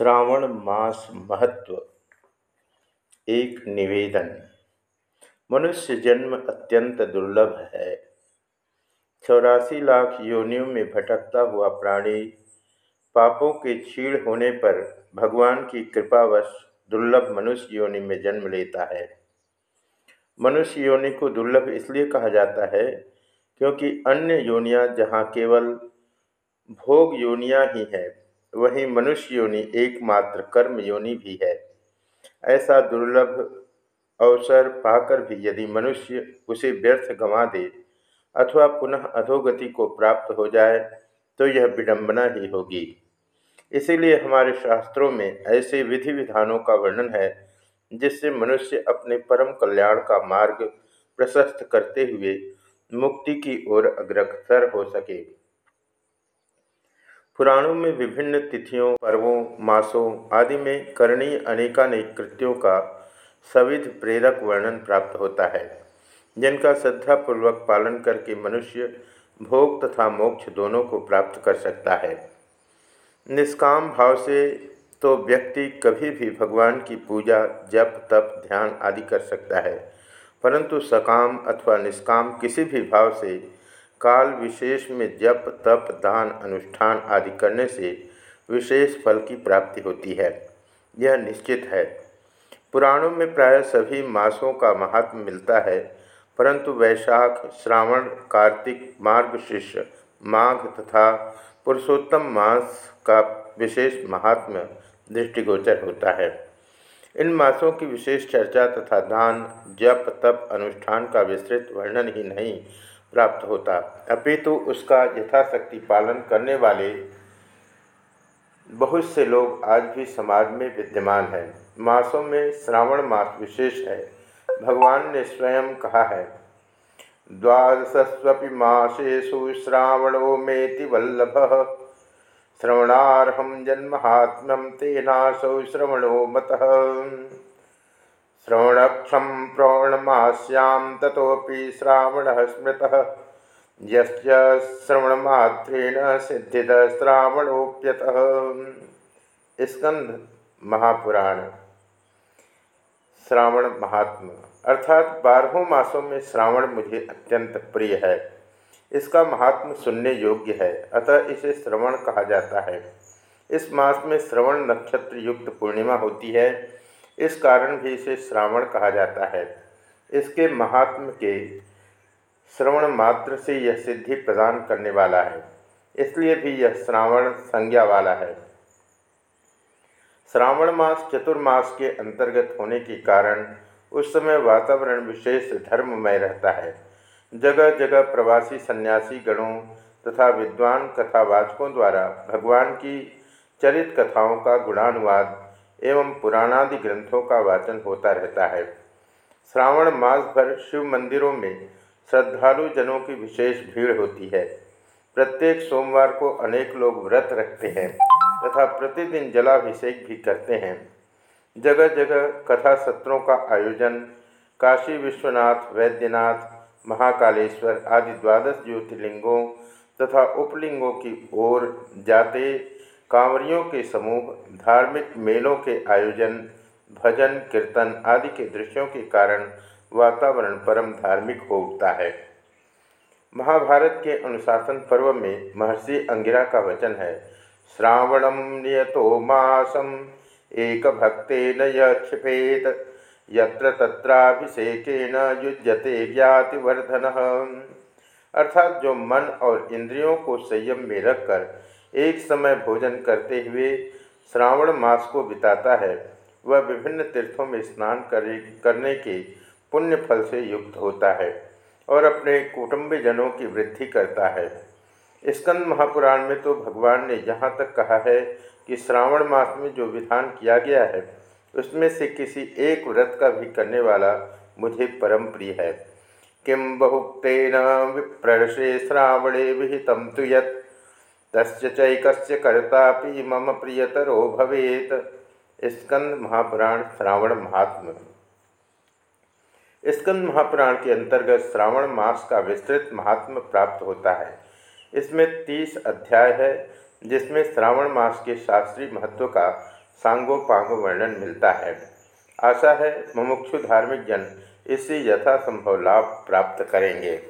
श्रावण मास महत्व, एक निवेदन। मनुष्य जन्म अत्यंत दुर्लभ है। चौरासी लाख योनियों में भटकता हुआ प्राणी पापों के क्षीण होने पर भगवान की कृपावश दुर्लभ मनुष्य योनि में जन्म लेता है। मनुष्य योनि को दुर्लभ इसलिए कहा जाता है क्योंकि अन्य योनियाँ जहाँ केवल भोग योनियाँ ही हैं। वही मनुष्य योनि एकमात्र कर्म योनि भी है। ऐसा दुर्लभ अवसर पाकर भी यदि मनुष्य उसे व्यर्थ गंवा दे अथवा पुनः अधोगति को प्राप्त हो जाए तो यह विडंबना ही होगी। इसीलिए हमारे शास्त्रों में ऐसे विधि विधानों का वर्णन है, जिससे मनुष्य अपने परम कल्याण का मार्ग प्रशस्त करते हुए मुक्ति की ओर अग्रसर हो सके। पुराणों में विभिन्न तिथियों, पर्वों, मासों आदि में करणीय अनेकानेक कृत्यों का सविध प्रेरक वर्णन प्राप्त होता है, जिनका श्रद्धापूर्वक पालन करके मनुष्य भोग तथा मोक्ष दोनों को प्राप्त कर सकता है। निष्काम भाव से तो व्यक्ति कभी भी भगवान की पूजा, जप, तप, ध्यान आदि कर सकता है, परंतु सकाम अथवा निष्काम किसी भी भाव से काल विशेष में जप, तप, दान, अनुष्ठान आदि करने से विशेष फल की प्राप्ति होती है। यह निश्चित है। पुराणों में प्राय सभी मासों का महात्म मिलता है, परंतु वैशाख, श्रावण, कार्तिक मार्ग शिष्य, माघ तथा पुरुषोत्तम मास का विशेष महात्म दृष्टिगोचर होता है। इन मासों की विशेष चर्चा तथा दान, जप, तप, अनुष्ठान का विस्तृत वर्णन ही नहीं प्राप्त होता। अपितु तो उसका यथाशक्ति पालन करने वाले बहुत से लोग आज भी समाज में विद्यमान हैं। मासों में श्रावण मास विशेष है। भगवान ने स्वयं कहा है द्वादशस्वी मासेषु श्रावणो मेति वल्लभ। श्रवणारहम जन्महात्म्यम तेनासौ श्रवणो मत। श्रवणक्षम प्रौणमास्यां तथोपि श्रावण स्मृत। यश्रवणमात्रेण सिद्धिद श्रावणोप्यत स्कंद महापुराण। श्रावण महात्मा। अर्थात बारहों मासों में श्रावण मुझे अत्यंत प्रिय है। इसका महात्म सुनने योग्य है। अतः इसे श्रवण कहा जाता है। इस मास में श्रवण नक्षत्र युक्त पूर्णिमा होती है। इस कारण भी इसे श्रावण कहा जाता है। इसके महात्म के श्रवण मात्र से यह सिद्धि प्रदान करने वाला है। इसलिए भी यह श्रावण संज्ञा वाला है। श्रावण मास चतुर्मास के अंतर्गत होने के कारण उस समय वातावरण विशेष धर्ममय रहता है। जगह जगह प्रवासी सन्यासी गणों तथा विद्वान कथावाचकों द्वारा भगवान की चरित कथाओं का गुणानुवाद एवं पुराणादि ग्रंथों का वाचन होता रहता है। श्रावण मास भर शिव मंदिरों में श्रद्धालु जनों की विशेष भीड़ होती है। प्रत्येक सोमवार को अनेक लोग व्रत रखते हैं तथा प्रतिदिन जलाभिषेक भी करते हैं। जगह जगह कथा सत्रों का आयोजन, काशी विश्वनाथ, वैद्यनाथ, महाकालेश्वर आदि द्वादश ज्योतिर्लिंगों तथा उपलिंगों की ओर जाते कांवरियों के समूह, धार्मिक मेलों के आयोजन, भजन, कीर्तन आदि के दृश्यों के कारण वातावरण परम धार्मिक हो उठता है। महाभारत के अनुशासन पर्व में महर्षि अंगिरा का वचन है श्रावणम नियतो मासम एक भक्ते न यिपेत यत्र तत्राभिषेकेन युज्यते ज्ञातिवर्धन अर्थात जो मन और इंद्रियों को संयम में रखकर एक समय भोजन करते हुए श्रावण मास को बिताता है। वह विभिन्न तीर्थों में स्नान करे, करने के पुण्य फल से युक्त होता है और अपने कुटुंबीजनों की वृद्धि करता है। स्कंद महापुराण में तो भगवान ने यहाँ तक कहा है कि श्रावण मास में जो विधान किया गया है, उसमें से किसी एक व्रत का भी करने वाला मुझे परम प्रिय है। किम बहुक्तेन विप्रषे श्रावणे विहितम तु तस्य चैकस्य कर्तापि मम प्रियतरो भवेत। स्कंद महापुराण श्रावण महात्म स्कंद महापुराण के अंतर्गत श्रावण मास का विस्तृत महात्म प्राप्त होता है। इसमें तीस अध्याय है, जिसमें श्रावण मास के शास्त्रीय महत्व का सांगोपांग वर्णन मिलता है। आशा है, मुमुक्षु धार्मिक जन इससे यथासंभव लाभ प्राप्त करेंगे।